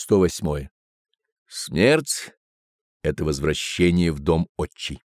108. Смерть — это возвращение в дом отчий.